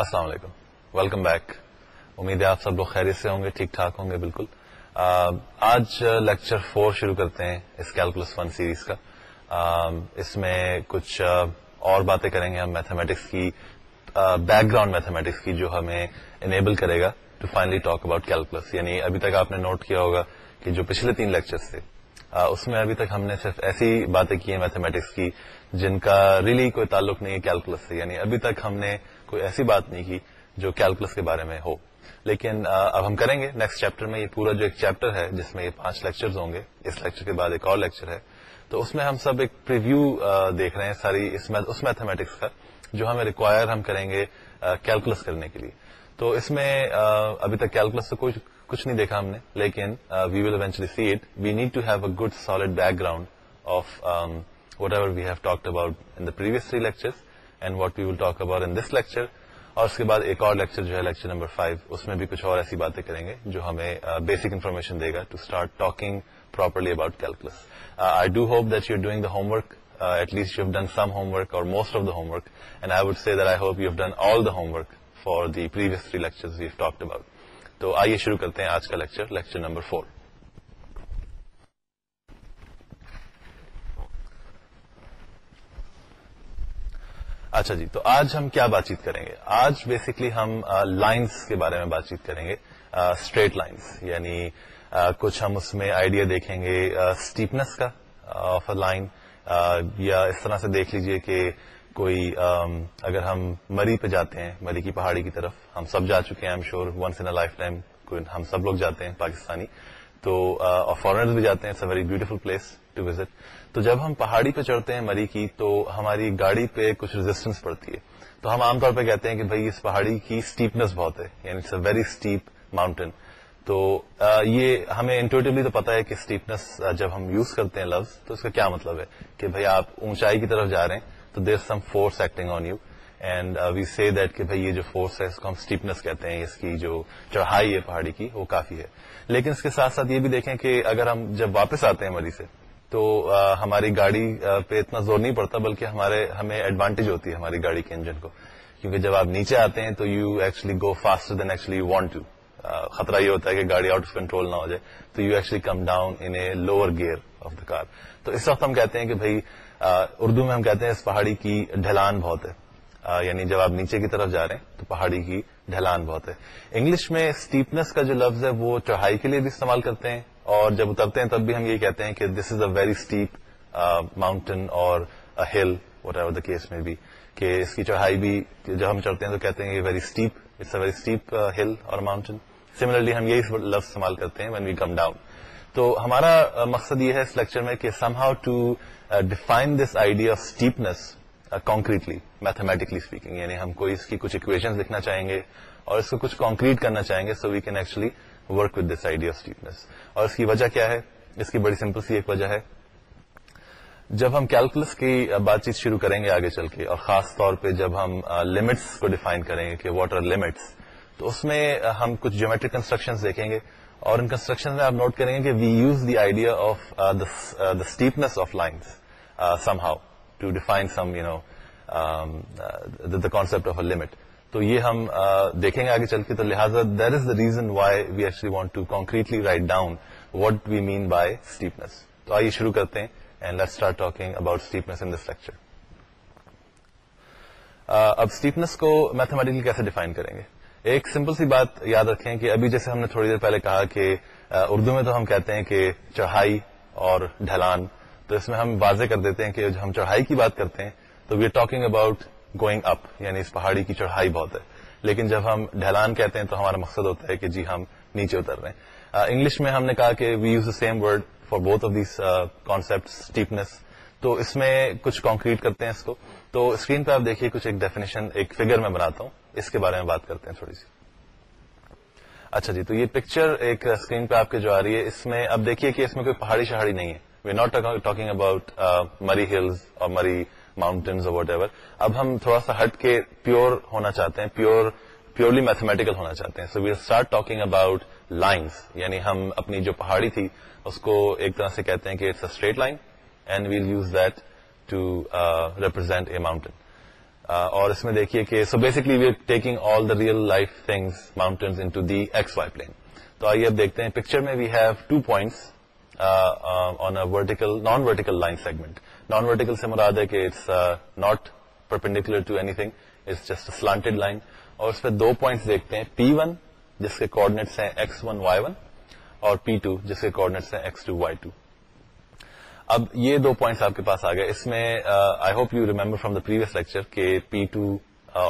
السلام علیکم welcome back امید ہے آپ سب لوگ خیریت سے ہوں گے ٹھیک ٹھاک ہوں گے بالکل آج لیکچر فور شروع کرتے ہیں اس کیلکولس ون سیریز کا اس میں کچھ اور باتیں کریں گے ہم میتھمیٹکس کی بیک گراؤنڈ میتھمیٹکس کی جو ہمیں انیبل کرے گا to finally talk about calculus یعنی ابھی تک آپ نے نوٹ کیا ہوگا کہ جو پچھلے تین لیکچرس تھے اس میں ابھی تک ہم نے صرف ایسی باتیں کی ہیں میتھمیٹکس کی جن کا ریلی کوئی تعلق نہیں ہے کیلکولس سے یعنی ابھی تک ہم نے کوئی ایسی بات نہیں کی جو کیلکولس کے بارے میں ہو لیکن اب ہم کریں گے نیکسٹ چیپٹر میں یہ پورا جو ایک چیپٹر ہے جس میں یہ پانچ لیکچرز ہوں گے اس لیکچر کے بعد ایک اور لیکچر ہے تو اس میں ہم سب ایک پریویو دیکھ رہے ہیں ساری اس میتھمیٹکس کا جو ہمیں ریکوائر ہم کریں گے کیلکولس کرنے کے لیے تو اس میں ابھی تک کیلکولس تو کچھ نہیں دیکھا ہم نے لیکن we will eventually see it we need to have a good solid background of whatever we have talk about in the previous three lectures and what we will talk about in this lecture اور اس کے بعد ایک اور lecture جو ہے lecture number five اس میں بھی کچھ اور ایسی باتیں کریں گے جو ہمیں بیسک انفارمیشن دے گا to start talking properly about calculus I do hope that you doing the homework at least you have done some homework اور most of the homework and I see that I hope you have done all the homework for the previous threes talk about تو آئیے شروع کرتے ہیں آج کا lecture lecture number four اچھا جی تو آج ہم کیا بات چیت کریں گے آج بیسکلی ہم لائنس کے بارے میں بات چیت کریں گے اسٹریٹ لائنس یعنی کچھ ہم اس میں آئیڈیا دیکھیں گے اسٹیپنس کا آف اے لائن یا اس طرح سے دیکھ لیجئے کہ کوئی اگر ہم مری پہ جاتے ہیں مری کی پہاڑی کی طرف ہم سب جا چکے ہیں I'm sure once in lifetime ہم سب لوگ جاتے ہیں پاکستانی تو فارنرز بھی جاتے ہیں it's a very beautiful place to visit تو جب ہم پہاڑی پہ چڑھتے ہیں مری کی تو ہماری گاڑی پہ کچھ ریزسٹنس پڑتی ہے تو ہم عام طور پہ کہتے ہیں کہ بھائی اس پہاڑی کی اسٹیپنس بہت ہے یعنی it's a very steep mountain تو یہ ہمیں انٹویٹولی تو پتا ہے کہ اسٹیپنس جب ہم یوز کرتے ہیں لفظ تو اس کا کیا مطلب ہے کہ بھائی آپ اونچائی کی طرف جا رہے ہیں تو there some force acting on you and we see that کہ بھائی یہ جو فورس ہے اس کو ہم اسٹیپنس کہتے ہیں اس کی جو چڑھائی ہے پہاڑی کی وہ کافی ہے لیکن اس کے ساتھ ساتھ یہ بھی دیکھیں کہ اگر ہم جب واپس آتے ہیں مری سے تو ہماری گاڑی پہ اتنا زور نہیں پڑتا بلکہ ہمارے ہمیں ایڈوانٹیج ہوتی ہے ہماری گاڑی کے انجن کو کیونکہ جب آپ نیچے آتے ہیں تو you actually go faster than actually you want to خطرہ یہ ہوتا ہے کہ گاڑی آؤٹ آف کنٹرول نہ ہو جائے تو you actually come down in lower gear of the car تو اس وقت ہم کہتے ہیں کہ بھائی اردو میں ہم کہتے ہیں اس پہاڑی کی ڈھلان بہت ہے یعنی جب آپ نیچے کی طرف جا رہے ہیں تو پہاڑی کی ڈھلان بہت ہے انگلش میں اسٹیپنس کا جو لفظ ہے وہ چڑھائی کے لیے بھی استعمال کرتے ہیں اور جب اترتے ہیں تب بھی ہم یہ کہتے ہیں کہ this is a very steep mountain اور hill whatever the case میں بھی کہ اس کی چڑھائی بھی جب ہم چڑھتے ہیں تو کہتے ہیں very very steep steep it's a hill اور ماؤنٹین سملرلی ہم یہی لفظ استعمال کرتے ہیں وین وی کم ڈاؤن تو ہمارا uh, مقصد یہ ہے اس لیکچر میں کہ somehow to define this idea of steepness concretely mathematically speaking یعنی ہم کوئی اس کی کچھ اکویشن لکھنا چاہیں گے اور اس کو کچھ کانکریٹ کرنا چاہیں گے so we can actually work with this idea steepness اور اس کی وجہ کیا ہے اس کی بڑی سمپل سی ایک وجہ ہے جب ہم کیلکولس کی بات چیت شروع کریں گے آگے چل کے اور خاص طور پہ جب ہم لمٹس کو ڈیفائن کریں گے کہ واٹ آر لمٹس تو اس میں ہم کچھ جیومیٹرک کنسٹرکشن دیکھیں گے اور ان کنسٹرکشن میں آپ نوٹ کریں گے کہ we use the idea of the steepness of lines somehow to define some you know the concept of a limit تو یہ ہم دیکھیں گے آگے چل کے تو لہٰذا there is the reason why we actually want to concretely write down what we mean by steepness تو آئیے شروع کرتے ہیں and let start talking about steepness in this lecture اب اسٹیپنس کو میتھمیٹکلی کیسے ڈیفائن کریں گے ایک سمپل سی بات یاد رکھیں کہ ابھی جیسے ہم نے تھوڑی دیر پہلے کہا کہ اردو میں تو ہم کہتے ہیں کہ چڑھائی اور ڈھلان تو اس میں ہم واضح کر دیتے ہیں کہ ہم چڑھائی کی بات کرتے ہیں تو we are talking about going up یعنی اس پہاڑی کی چڑھائی بہت ہے لیکن جب ہم ڈھلان کہتے ہیں تو ہمارا مقصد ہوتا ہے کہ جی ہم نیچے اتر رہے ہیں انگلش میں ہم نے کہا کہ we use the same word for both of these concept steepness تو اس میں کچھ کانکریٹ کرتے ہیں اس کو تو اسکرین پہ آپ دیکھیے کچھ ایک ڈیفینیشن ایک فگر میں بناتا ہوں اس کے بارے میں بات کرتے ہیں تھوڑی سی اچھا جی تو یہ پکچر ایک اسکرین پہ آپ کے جو آ رہی ہے اس میں اب دیکھیے کہ اس میں کوئی پہاڑی شہاڑی نہیں ہے we not talking about Murree hills اور مری ماؤنٹینز وٹ ایور اب ہم تھوڑا سا ہٹ کے پیور ہونا چاہتے ہیں پیور پیورلی میتھمیٹیکل ہونا چاہتے ہیں so we'll start talking about lines یعنی ہم اپنی جو پہاڑی تھی اس کو ایک طرح سے کہتے ہیں کہ it's a straight line and we'll use that to represent a mountain اور اس میں دیکھیے کہ so basically we are taking all the real life things mountains y plane تو آئیے اب دیکھتے ہیں پکچر میں we have two points on vertical non vertical line segment non vertical سے مراد ہے کہ it's it's not perpendicular to anything just slanted line اور اس پہ دو پوائنٹس دیکھتے ہیں پی ون جس کے کارڈینٹس ہیں ایکس ون ون وائی اور پی ٹو جس کے کارڈنیٹس ہیں ایکس ٹو ٹو وائی اب یہ دو پوائنٹس آپ کے پاس آ گئے اس میں I hope you remember from the previous lecture کہ پی ٹو uh,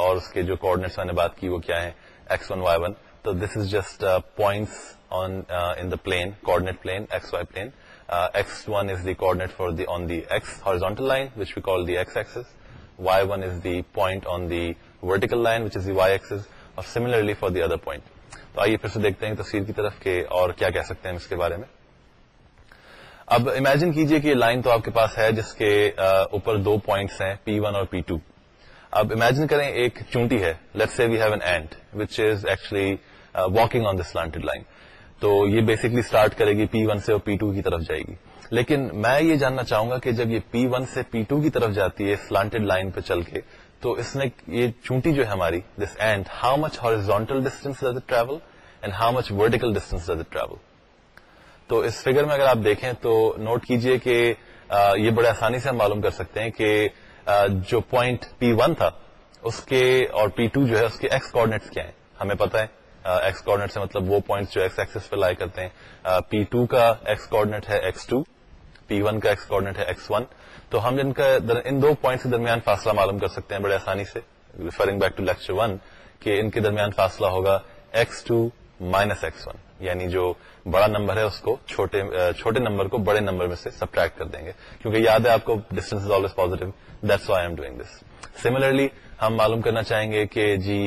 اور اس کے جو کارڈنٹس میں نے بات کی وہ کیا ہے ایکس ون وائی ون تو this is just points on in plane x y plane Uh, on for the on the which horizontal line which we axis one is the point on the vertical line which is the y axis اور similarly for the other point تو آئیے پھر سے دیکھتے ہیں تصویر کی طرف کے بارے میں اب امیجن کیجئے کہ یہ لائن تو آپ کے پاس ہے جس کے uh, اوپر دو پوائنٹس ہیں پی ون اور پی ٹو اب امیجن کریں ایک چونٹی ہے let see we have an ant which is actually walking on this slanted line تو یہ بیسکلی اسٹارٹ کرے گی پی ون سے اور پی ٹو کی طرف جائے گی لیکن میں یہ جاننا چاہوں گا کہ جب یہ پی ون سے پی ٹو کی طرف جاتی ہے سلانٹیڈ لائن پہ چل کے تو اس نے یہ چونٹی جو ہے ہماری this ant how much horizontal distance does it travel and how much vertical distance does it travel تو اس فگر میں اگر آپ دیکھیں تو نوٹ کیجئے کہ یہ بڑے آسانی سے ہم معلوم کر سکتے ہیں کہ جو پوائنٹ پی ون تھا اس کے اور پی ٹو جو ہے اس کے ایکس کوڈینے کیا ہیں ہمیں پتا ہے ایکس سے مطلب وہ پوائنٹ جو ایکس ایکسس پہ لائے کرتے ہیں پی ٹو کا ایکس کوڈنیٹ ہے x x x two P one one کا کا ہے تو ہم ان ان دو کے درمیان فاصلہ معلوم کر سکتے ہیں بڑے آسانی سے referring back to lecture one کہ ان کے درمیان فاصلہ ہوگا x two minus x one یعنی جو بڑا نمبر ہے اس کو چھوٹے چھوٹے نمبر کو بڑے نمبر میں سے سبٹریکٹ کر دیں گے کیونکہ یاد ہے آپ کو ڈسٹنس پوزیٹو سملرلی ہم معلوم کرنا چاہیں گے کہ جی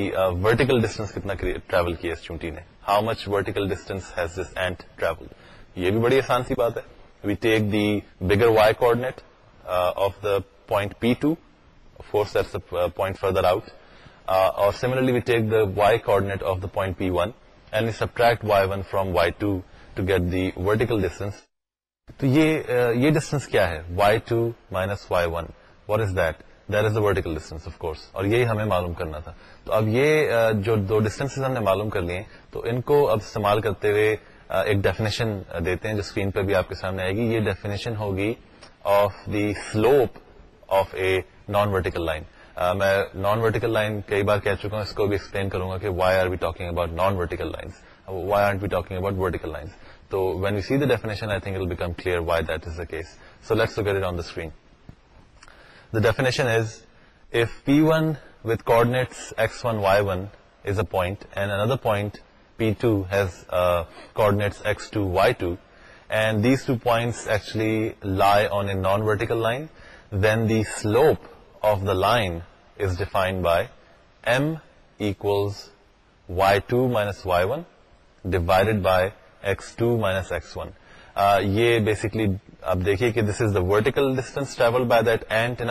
ورٹیکل ڈسٹینس کتنا ٹریول کیا اس چونٹی نے how much vertical distance has this ant travel یہ بھی بڑی آسان سی بات ہے we take the bigger y of the point P two force point further out اور similarly we take the y coordinate of the point P one and subtract y one from y two to get the vertical distance تو یہ distance کیا ہے y two minus y one what is that there is a vertical distance of course اور یہی ہمیں معلوم کرنا تھا تو اب یہ جو دو ڈسٹینس ہم نے معلوم کر لیے تو ان کو اب استعمال کرتے ہوئے ایک ڈیفینیشن دیتے ہیں جو اسکرین پہ بھی آپ کے سامنے آئے گی یہ ڈیفینیشن ہوگی of the slope of a non vertical line میں نان ورٹیکل لائن کئی بار کہہ چکا ہوں اس کو بھی ایکسپلین کروں گا کہ why are be talking about non vertical lines why are we talking about vertical lines تو when you see the definition I think will become clear why that is the the case so let's on screen The definition is, if P1 with coordinates x1, y1 is a point, and another point P2 has uh, coordinates x2, y2, and these two points actually lie on a non-vertical line, then the slope of the line is defined by m equals y2 minus y1 divided by x2 minus x1. Ye uh, basically آپ دیکھیے کہ this is the vertical distance travel by that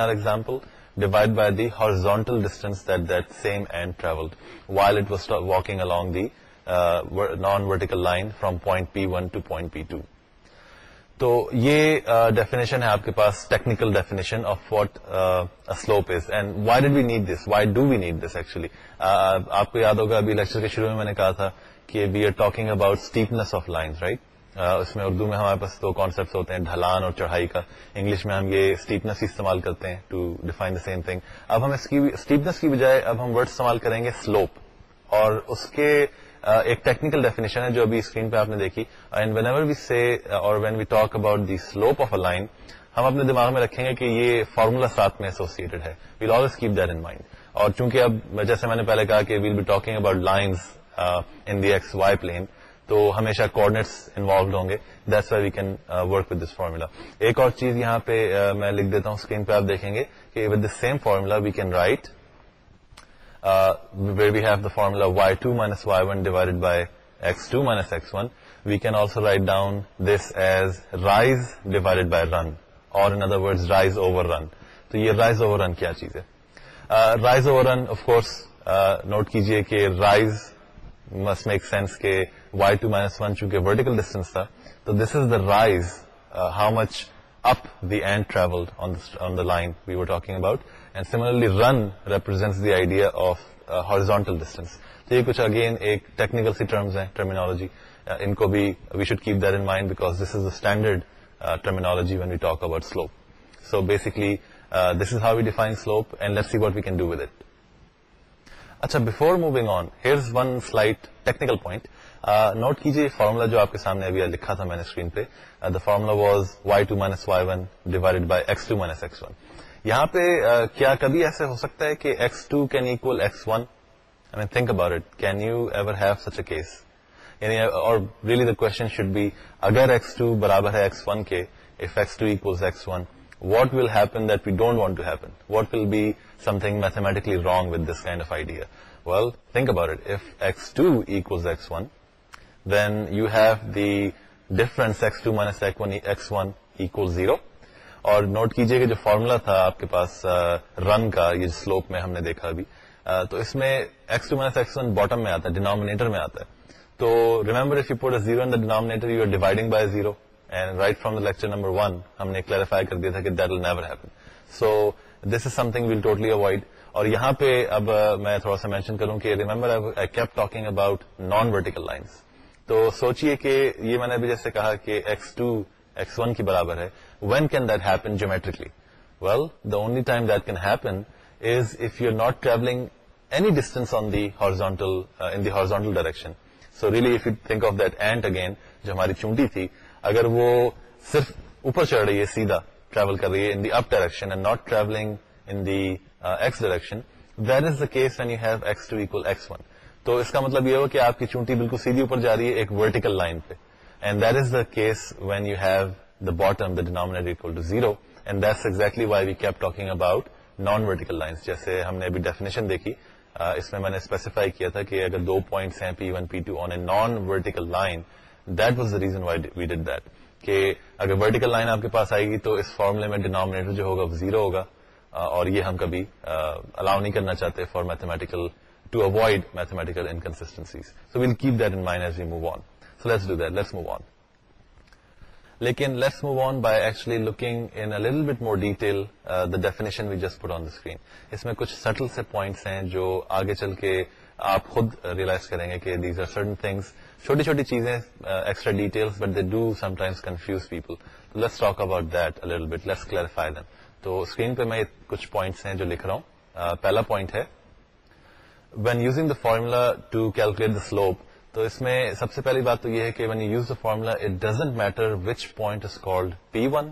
or example divide by the horizontal distance that that same and while it was walking along the non vertical line from point P one to point P two تو یہ definition uh, ہے آپ کے پاس technical definition of what slope is and why did we need this why do we need this actually آپ کو یاد ہوگا ابھی لیکچر کے شروع میں میں نے کہا تھا کہ we are talking about steepness of line right اس میں اردو میں ہمارے پاس دو کانسیپٹ ہوتے ہیں ڈھلان اور چڑھائی کا انگلش میں ہم یہ اسٹیپنس استعمال کرتے ہیں to define the same thing اب ہم اس کی اسٹیپنس کی بجائے اب ہم ورڈ استعمال کریں گے سلوپ اور اس کے ایک ٹیکنیکل ڈیفینیشن ہے جو ابھی اسکرین پہ آپ نے دیکھی and whenever we see اور when we talk about the slope of a line ہم اپنے دماغ میں رکھیں گے کہ یہ فارمولا ساتھ میں ایسوسیڈ ہے we'll always keep that in mind اور چونکہ اب جیسے میں نے پہلے کہا کہ we'll be talking about lines in the x y plane تو ہمیشہ کوڈنیٹس انوالوڈ ہوں گے that's why we can work this formula ایک اور چیز یہاں پہ uh, میں لکھ دیتا ہوں اسکرین پہ آپ دیکھیں گے کہ the same formula we can write where we have the formula y two minus y one divide by x two minus x one we can also write down this as rise divide by run اور in other word rise over run تو یہ rise over run کیا چیز ہے rise over run of course note کیجیے کہ rise must make sense کہ y two minus one چونکہ ورٹیکل ڈسٹینس تھا تو this is the rise how much up the ant travel on the line we were talking about and similarly run represent the idea of horizontal distance تو یہ کچھ again ایک technical سی terms ہیں terminology ان کو بھی we should keep that in mind because this is the standard terminology when we talk about slope so basically this is how we define slope and let see get we can do with it اچھا before moving on here's one slight technical point note کیجیے formula جو آپ کے سامنے ابھی لکھا تھا میں نے اسکرین پہ the formula was y two minus y one divide by x two minus x one یہاں پہ uh, کیا کبھی ایسے ہو سکتا ہے کہ x two can x one I mean think about it can you ever have such a case یعنی اور really the question should be اگر ایکس ٹو برابر ہے x x x one one کے if two what will something we don't want to happen what will be something mathematically wrong with this x1, then we'll think about you have minus two minus zero اور note کیجئے کہ جو formula تھا آپ کے پاس رن کا یہ slope میں ہم نے دیکھا ابھی تو اس میں x two minus x one bottom میں آتا ہے ڈینامینیٹر میں آتا ہے تو remember if you put zero in you are dividing by zero and right from the lecture number one ہم نے کلیریفائی کر دیا تھا کہ that will never happen so this is something we'll totally avoid اور یہاں پہ اب میں تھوڑا سا مینشن کروں کہ remember talking about non vertical lines تو سوچئے کہ یہ میں نے ابھی جیسے کہا کہ ایکس ٹو ایکس ون کے برابر ہے when can that happen geometrically well the only time that can happen is if you are not traveling any distance on the horizontal in the horizontal direction so really if you think of that ant again جو ہماری چونٹی تھی اگر وہ صرف اوپر چڑھ رہی ہے سیدھا ٹریول کر رہی ہے in the up direction and not traveling in the x direction is the case when you have x two equal x one تو اس کا مطلب یہ ہو کہ آپ کی چونٹی بالکل سیدھی اوپر جا رہی ہے ایک ورٹیکل لائن پہ and that is the case when you have the bottom the equal to zero and that's exactly why we keep talking about non vertical line جیسے ہم نے ابھی ڈیفینیشن دیکھی uh, اس میں میں نے اسپیسیفائی کیا تھا کہ اگر دو پوائنٹس ہیں p one p two on a non vertical line that was the reason why we did that کہ اگر ورٹیکل لائن آپ کے پاس آئے گی تو اس فارمولے میں ڈینامینیٹر جو ہوگا زیرو ہوگا اور یہ ہم کبھی الاؤ نہیں کرنا چاہتے for mathematical to avoid mathematical inconsistencies so we'll keep that in mind as we move on so let's do that let's move on لیکن let's move on by actually looking in little bit more detail the definition we just put on the screen اس میں کچھ subtle سے points ہیں جو آگے چل کے آپ خود ریئلائز کریں گے کہ دیز آر سرٹن تھنگس چھوٹی چھوٹی چیزیں extra detail but they do sometimes confuse people let's talk about that little bit let's clarify them تو اسکرین پہ میں کچھ پوائنٹس ہیں جو لکھ رہا ہوں uh, پہلا پوائنٹ ہے when using the formula to calculate the slope تو اس میں سب سے پہلی بات تو یہ ہے کہ when you use the formula it doesn't matter which point is called P one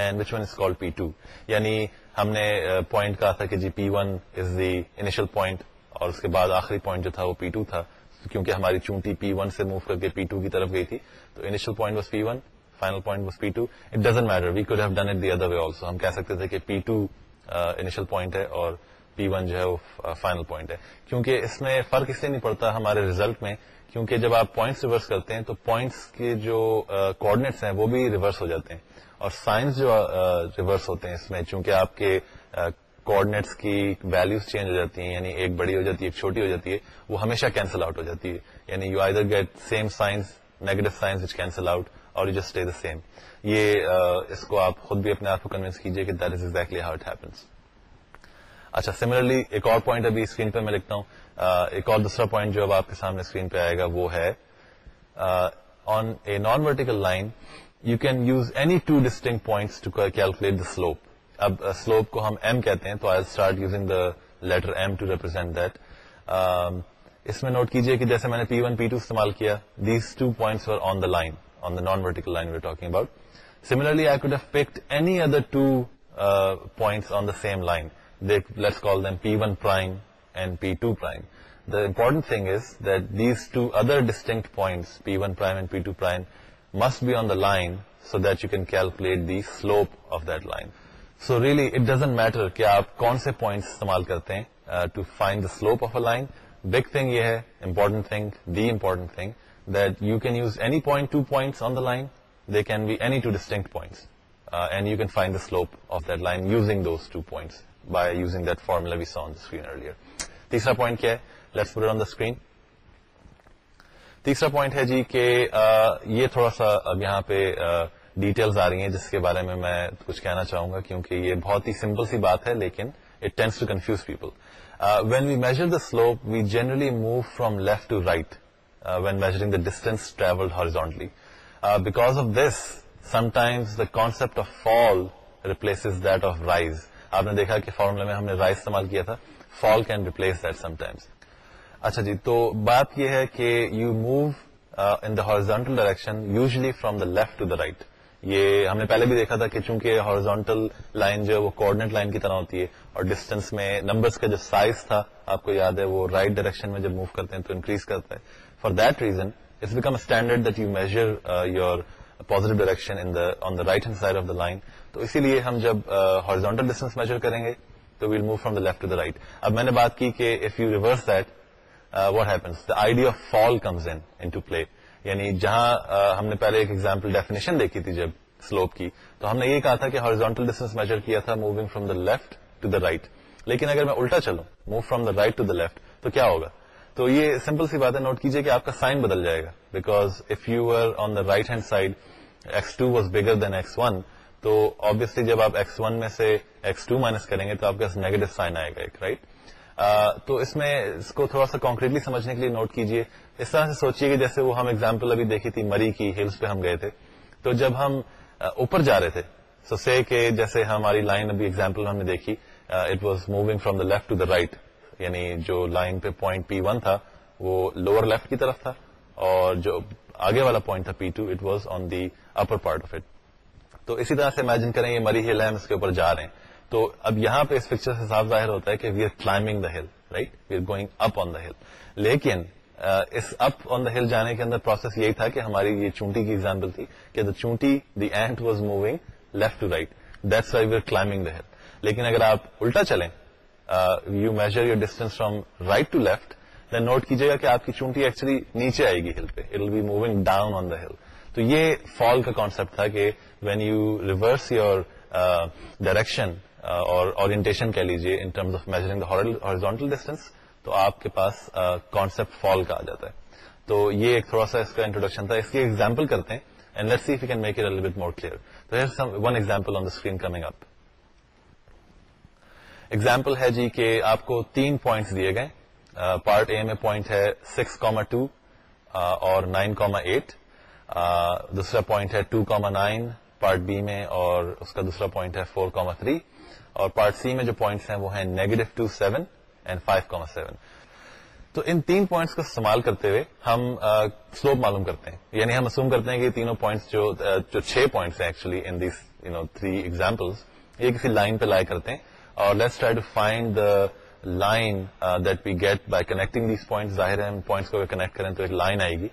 and which one is called P two یعنی ہم نے پوائنٹ uh, کہا تھا کہ جی P one is the initial point اور اس کے بعد آخری پوائنٹ جو تھا وہ پی ٹو تھا کیونکہ ہماری چونٹی پی ون سے موو کر کے پی ٹو کی طرف گئی تھی تو انیشل وے آلسو ہم کہہ سکتے تھے کہ پی ٹو انیشل پوائنٹ ہے اور پی ون جو ہے وہ فائنل uh, پوائنٹ ہے کیونکہ اس میں فرق اس لیے نہیں پڑتا ہمارے ریزلٹ میں کیونکہ جب آپ پوائنٹس ریورس کرتے ہیں تو پوائنٹس کے جو کوڈینٹس uh, ہیں وہ بھی ریورس ہو جاتے ہیں اور سائنس جو ریورس uh, ہوتے ہیں اس میں چونکہ آپ کے کوڈنیٹس کی ویلوز چینج ہو جاتی ہیں یعنی ایک بڑی ہو جاتی ہے ایک چھوٹی ہو جاتی ہے وہ ہمیشہ کینسل آؤٹ ہو جاتی ہے یعنی you I get same signs negative signs which cancel out اور یو جسٹ دا سیم یہ اس کو آپ خود بھی اپنے آپ کو کنوینس کیجیے کہ that is exactly how it happens اچھا سملرلی ایک اور پوائنٹ ابھی اسکرین پہ میں لکھتا ہوں ایک اور دوسرا پوائنٹ جو اب آپ کے سامنے اسکرین پہ آئے گا وہ ہے on a non vertical line you can use any two distinct points to calculate the slope اب سلوپ کو ہم ایم کہتے ہیں تو I start using the letter m to represent that اس میں نوٹ کیجیے کہ جیسے میں نے پی ون پی ٹو استعمال کیا these two points on on the the line non vertical line where about similarly I could have picked any other two points on the same line let's call them P one prime and P two prime the important thing is that these two other distinct points P one prime and P two prime must be on the line so that you can calculate the slope of that line so really it doesn't matter کہ آپ کون سے point استعمال کرتے ہیں to find the slope of a line big thing یہ ہے important thing the important thing that you can use any point two points on the line they can be any two distinct points and you can find the slope of that line using those two points by using that we saw on screen earlier تیسرا point کیا ہے let's for on the screen تیسرا point ہے جی کہ یہ تھوڑا سا اب یہاں پہ ڈیٹیلز آ رہی ہیں جس کے بارے میں میں کچھ کہنا چاہوں گا کیونکہ یہ بہت ہی سمپل سی بات ہے لیکن it tends to confuse people when we measure the slope we generally move from left to right when measuring the distance travel horizontally because of this sometimes the concept of fall replaces that of rise آپ نے دیکھا کہ formula میں ہم نے rise استعمال کیا تھا fall can replace that sometimes اچھا جی تو بات یہ ہے کہ you move in the horizontal direction usually from the left to the right یہ ہم نے پہلے بھی دیکھا تھا کہ چونکہ ہارزونٹل لائن جو ہے وہ کوڈنیٹ لائن کی طرح ہوتی ہے اور ڈسٹینس میں نمبرس کا جو سائز تھا آپ کو یاد ہے وہ رائٹ ڈائریکشن میں جب موو کرتے ہیں تو انکریز کرتا ہے for that reason it's become standard that you measure your positive direction on the right hand side of the line تو اسی لیے ہم جب ہارزونٹل ڈسٹینس میزر کریں گے تو we'll move from the left to the right اب میں نے بات کی کہ if you reverse that what happens the idea of fall comes to play یعنی جہاں ہم نے پہلے ایک ایگزامپل ڈیفینیشن دیکھی تھی جب سلوپ کی تو ہم نے یہ کہا تھا کہ ہارزونٹل ڈسٹینس میجر کیا تھا moving from the left to the right لیکن اگر میں الٹا چلوں move from the right to the left تو کیا ہوگا تو یہ سمپل سی بات ہے نوٹ کیجئے کہ آپ کا سائن بدل جائے گا because if you are on the right hand side X two was bigger than X one تو آبیسلی جب آپ ایکس ون میں سے ایکس ٹو مائنس کریں گے تو آپ کا نیگیٹو سائن آئے گا ایک رائٹ تو اس میں اس کو تھوڑا سا کانکریٹلی سمجھنے کے لیے نوٹ کیجئے اس طرح سے سوچیے کہ جیسے وہ ہم ایگزامپل ابھی دیکھی تھی مری کی ہلس پہ ہم گئے تھے تو جب ہم اوپر جا رہے تھے سو سے کہ جیسے ہماری لائن ابھی اگزامپل ہم نے دیکھی it was moving from the left to the right یعنی جو لائن پہ پوائنٹ پی ون تھا وہ لوور لیفٹ کی طرف تھا اور جو آگے والا پوائنٹ تھا p two it was on the upper part of it تو اسی طرح سے امیجن کریں یہ مری ہل ہم اس کے اوپر جا رہے ہیں تو اب یہاں پہ اس پکچر سے صاف ظاہر ہوتا ہے کہ وی are climbing the hill right we are going up on the hill لیکن اس اپ آن دا ہل جانے کے اندر پروسیس یہی تھا کہ ہماری یہ چونٹی کی ایگزامپل تھی کہ دا چونٹی the ant was moving left to right that's اگر آپ الٹا چلیں you measure your distance from right to left then note کیجیے گا کہ آپ کی چونٹی ایکچولی نیچے آئے گی ہل پہ it will be moving down on the hill تو یہ فال کا کانسپٹ تھا کہ when you reverse your direction اور اورینٹیشن کہہ لیجیے in terms of horizontal distance تو آپ کے پاس کانسپٹ فال کا آ جاتا ہے تو یہ ایک تھوڑا سا اس کا انٹروڈکشن تھا اس کی ایگزامپل کرتے ہیں اسکرین کمنگ ایگزامپل ہے جی کہ آپ کو تین پوائنٹس دیے گئے پارٹ اے میں پوائنٹ ہے سکس کاما ٹو اور نائن کاما ایٹ دوسرا پوائنٹ ہے two comma nine part B میں اور اس کا دوسرا پوائنٹ ہے فور کاما تھری اور پارٹ سی میں جو پوائنٹس ہیں وہ ہیں negative two seven and five تو ان تین پوائنٹس کو استعمال کرتے ہوئے ہم سلوپ معلوم کرتے ہیں یعنی ہم اسوم کرتے ہیں کہ تینوں پوائنٹس جو چھ پوائنٹس ہیں actually in these you know three examples یہ کسی لائن پہ لائے کرتے ہیں اور let's try to find the line that we get by connecting these points ظاہر ہے پوائنٹس کو کنیکٹ کریں تو ایک لائن آئے گی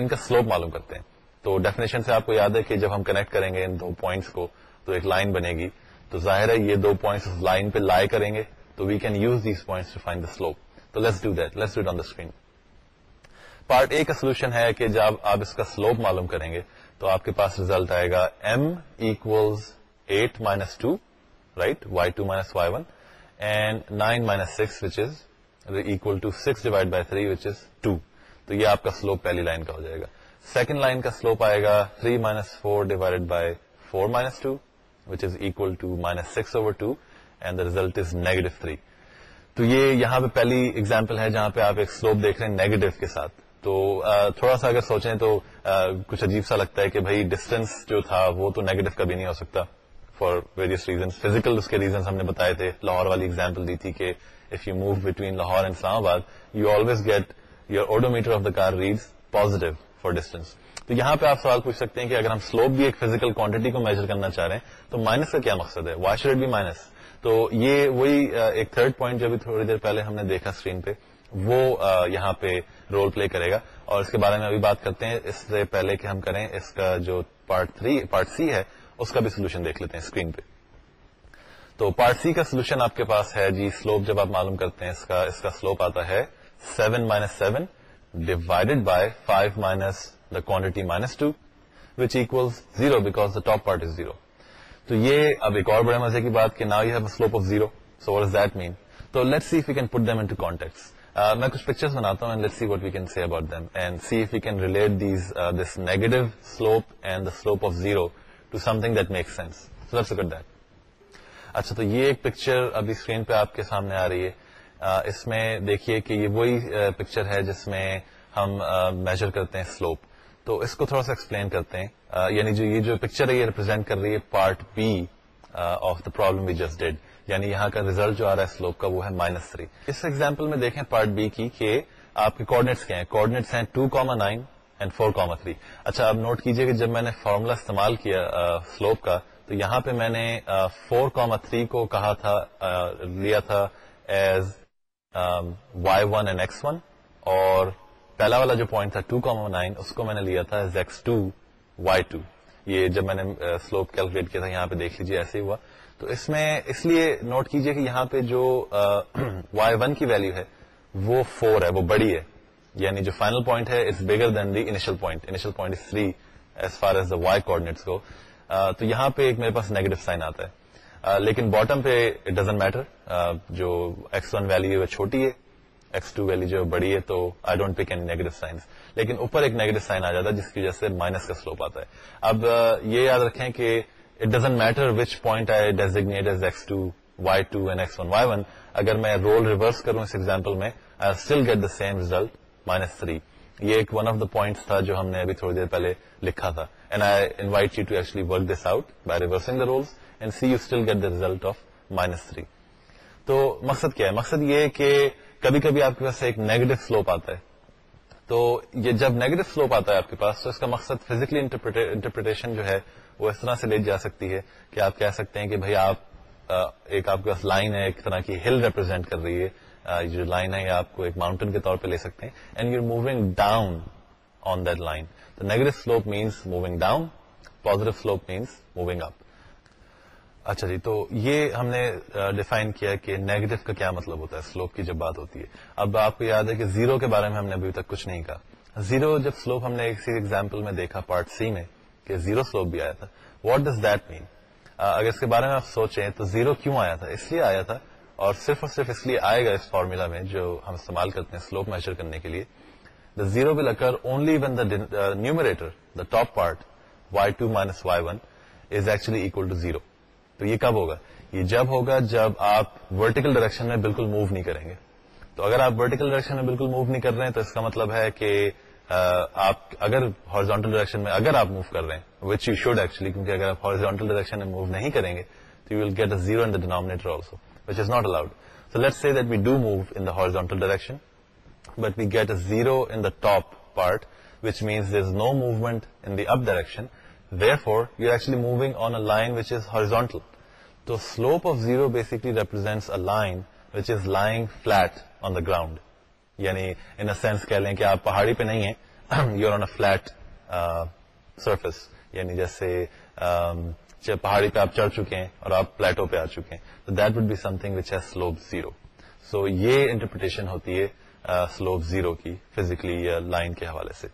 ان کا سلوپ معلوم کرتے ہیں تو ڈیفینیشن سے آپ کو یاد ہے کہ جب ہم کنیکٹ کریں گے ان دو پوائنٹس کو تو ایک لائن بنے گی تو ظاہر ہے یہ دو پوائنٹس لائن پہ لائے کریں گے تو we can use these points to find the slope تو let's do that let's do on the screen part A کا سولوشن ہے کہ جب آپ اس کا سلوپ معلوم کریں گے تو آپ کے پاس ریزلٹ آئے گا M equal eight minus two right Y two minus Y one and nine minus six which is equal to six divided by three which is two تو یہ آپ کا سلوپ پہلی لائن کا ہو جائے گا سیکنڈ لائن کا سلوپ آئے گا three minus four divided by four minus two which is equal to minus six over two and the result is negative three تو یہ یہاں پہ پہلی ایگزامپل ہے جہاں پہ آپ ایک سلوپ دیکھ رہے ہیں نیگیٹو کے ساتھ تو تھوڑا سا اگر سوچیں تو کچھ عجیب سا لگتا ہے کہ بھائی ڈسٹینس جو تھا وہ تو نیگیٹو کبھی نہیں ہو سکتا فار ویریس ریزنس فیزیکل کے ریزنس ہم نے بتایا تھے لاہور والی ایگزامپل دی تھی کہ if you move between Lahore and Islamabad you always get your odometer of the car reads positive for distance تو یہاں پہ آپ سوال پوچھ سکتے ہیں کہ اگر ہم سلوپ بھی ایک فیزیکل کوانٹٹی کو میجر کرنا چاہ رہے ہیں تو مائنس کا کیا مقصد ہے وائی شوڈ بی مائنس تو یہ وہی ایک تھرڈ پوائنٹ جو تھوڑی دیر پہلے ہم نے دیکھا اسکرین پہ وہ یہاں پہ رول پلے کرے گا اور اس کے بارے میں ابھی بات کرتے ہیں اس سے پہلے کہ ہم کریں اس کا جو پارٹ تھری پارٹ سی ہے اس کا بھی سولوشن دیکھ لیتے ہیں اسکرین پہ تو پارٹ سی کا سولوشن آپ کے پاس ہے جی سلوپ جب آپ معلوم کرتے ہیں اس کا اس کا سلوپ آتا ہے seven minus seven divided by five minus the quantity minus two which equal zero because the top part is zero تو یہ اب ایک اور بڑے مزے کی بات کہ now you have slope of zero so what is that mean تو let see can put them index میں کچھ پکچر بناتا ہوں let see what we can see about them and see if you can relate these this negative slope and the slope of zero to something that make sense let's good that اچھا تو یہ ایک picture ابھی screen پہ آپ کے سامنے آ رہی ہے اس میں دیکھیے کہ یہ وہی پکچر ہے جس میں ہم میجر کرتے ہیں سلوپ تو اس کو تھوڑا سا ایکسپلین کرتے ہیں یعنی جو یہ جو پکچر ہے یہ ریپرزینٹ کر رہی ہے part B of the problem we just did یعنی یہاں کا ریزلٹ جو آ رہا ہے سلوپ کا وہ ہے مائنس تھری اس ایگزامپل میں دیکھیں پارٹ بی کی کہ آپ کے کارڈنیٹس کیا ہیں ہیں two comma nine and four comma three اچھا آپ نوٹ کیجئے کہ جب میں نے فارمولا استعمال کیا سلوپ کا تو یہاں پہ میں نے فور کاما تھری کو کہا تھا لیا تھا as Y one and X one اور پہلا والا جو پوائنٹ تھا ٹو کاما نائن اس کو میں نے لیا تھا وائی ٹو یہ جب میں نے سلوپ کیلکولیٹ کیا تھا یہاں پہ دیکھ لیجیے ایسے ہی ہوا تو اس میں اس لیے نوٹ کیجیے کہ یہاں پہ جو وائی ون کی ویلو ہے وہ فور ہے وہ بڑی ہے یعنی جو فائنل پوائنٹ ہے bigger than the initial point initial point is three as far as the Y کو تو یہاں پہ ایک میرے پاس نیگیٹو سائن آتا ہے لیکن باٹم پہ اٹ ڈزنٹ میٹر جو ایکس ون ویلو ہے وہ چھوٹی ہے ٹو ویلی جو بڑی ہے تو I don't pick an negative signs لیکن اوپر ایک نیگیٹو سائن آ جاتا ہے جس کی وجہ سے مائنس کا سلوپ آتا ہے اب یہ یاد رکھیں کہ it doesn't matter which point I designate as X X two two Y Y and one one اگر میں رول ریورس کروں اس ایگزامپل میں I still get the same result minus three یہ ایک ون آف دا پوائنٹ تھا جو ہم نے ابھی تھوڑی دیر پہلے لکھا تھا and I invite you to actually work this out by reversing see you still get the result of minus three تو مقصد کیا ہے مقصد یہ کہ کبھی کبھی آپ کے پاس ایک نیگیٹو سلوپ آتا ہے تو یہ جب نیگیٹو سلوپ آتا ہے آپ کے پاس تو اس کا مقصد فزیکلی انٹرپریٹیشن جو ہے وہ اس طرح سے لے جا سکتی ہے کہ آپ کہہ سکتے ہیں کہ بھائی آپ ایک آپ کے پاس لائن ہے ایک طرح کی ہل ریپرزینٹ کر رہی ہے جو لائن ہے یہ آپ کو ایک ماؤنٹین کے طور پہ لے سکتے ہیں and you moving down on that line تو negative slope means moving down positive slope means moving up اچھا جی تو یہ ہم نے ڈیفائن کیا کہ نیگیٹو کا کیا مطلب ہوتا ہے سلوپ کی جب بات ہوتی ہے اب آپ کو یاد ہے کہ زیرو کے بارے میں ہم نے ابھی تک کچھ نہیں کہا زیرو جب سلوپ ہم نے کسی ایگزامپل میں دیکھا پارٹ سی میں کہ زیرو سلوپ بھی آیا تھا واٹ ڈز دیٹ مین اگر اس کے بارے میں آپ سوچیں تو زیرو کیوں آیا تھا اس لیے آیا تھا اور صرف اور صرف اس لیے آئے گا اس فارمولا میں جو ہم استعمال کرتے ہیں سلوپ میشر کرنے کے لیے the zero will occur only when the numerator the top part Y two minus Y one is actually equal to zero تو یہ کب ہوگا یہ جب ہوگا جب آپ ورٹیکل ڈائریکشن میں بالکل موو نہیں کریں گے تو اگر آپ ورٹیکل ڈائریکشن میں بالکل موو نہیں کر رہے ہیں تو اس کا مطلب ہے کہ آپ اگر ہارزونٹل ڈائریکشن میں اگر آپ موو کر رہے ہیں وچ یو شوڈ ایکچولی کیونکہ اگر آپ ہارزونٹل ڈائریکشن میں موو نہیں کریں گے تو you will get a zero also which is not allowed so let see that we do move in horizontal direction but we get a zero in the top part which means there is no movement in the up direction therefore you actually moving on a line which is horizontal تو slope of zero basically represent is lying flat on the ground یعنی in a sense کہہ لیں کہ آپ پہاڑی پہ نہیں ہیں یو آن اے فلٹ سرفیس یعنی جیسے um, پہاڑی پہ آپ چڑھ چکے ہیں اور آپ پلیٹو پہ آ چکے ہیں تو that would be something which has slope zero so یہ انٹرپریٹیشن ہوتی ہے سلوپ uh, زیرو کی فزیکلی یا لائن کے حوالے سے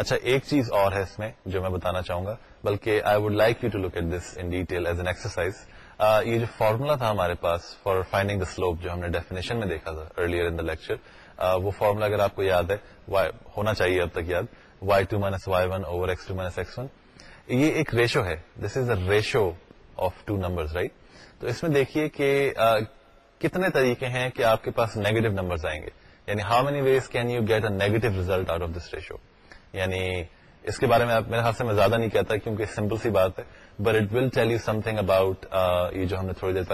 اچھا ایک چیز اور ہے اس میں جو میں بتانا چاہوں گا بلکہ I would like you to look at this in detail as an exercise یہ جو فارمولا تھا ہمارے پاس فار فائنڈنگ دا سلوپ جو ہم نے ڈیفینیشن میں دیکھا تھا ارلیئر ان دا لیکچر وہ فارمولا اگر آپ کو یاد ہے ہونا چاہیے اب تک یاد Y two minus Y one over X two minus X one یہ ایک ریشو ہے this is a ratio of two number right تو اس میں دیکھیے کہ کتنے طریقے ہیں کہ آپ کے پاس نیگیٹو نمبرز آئیں گے یعنی how many ways can you get a negative result out of this ratio یعنی اس کے بارے میں میرے سے میں زیادہ نہیں کہتا کیونکہ سمپل سی بات ہے but it will tell you something about پہلے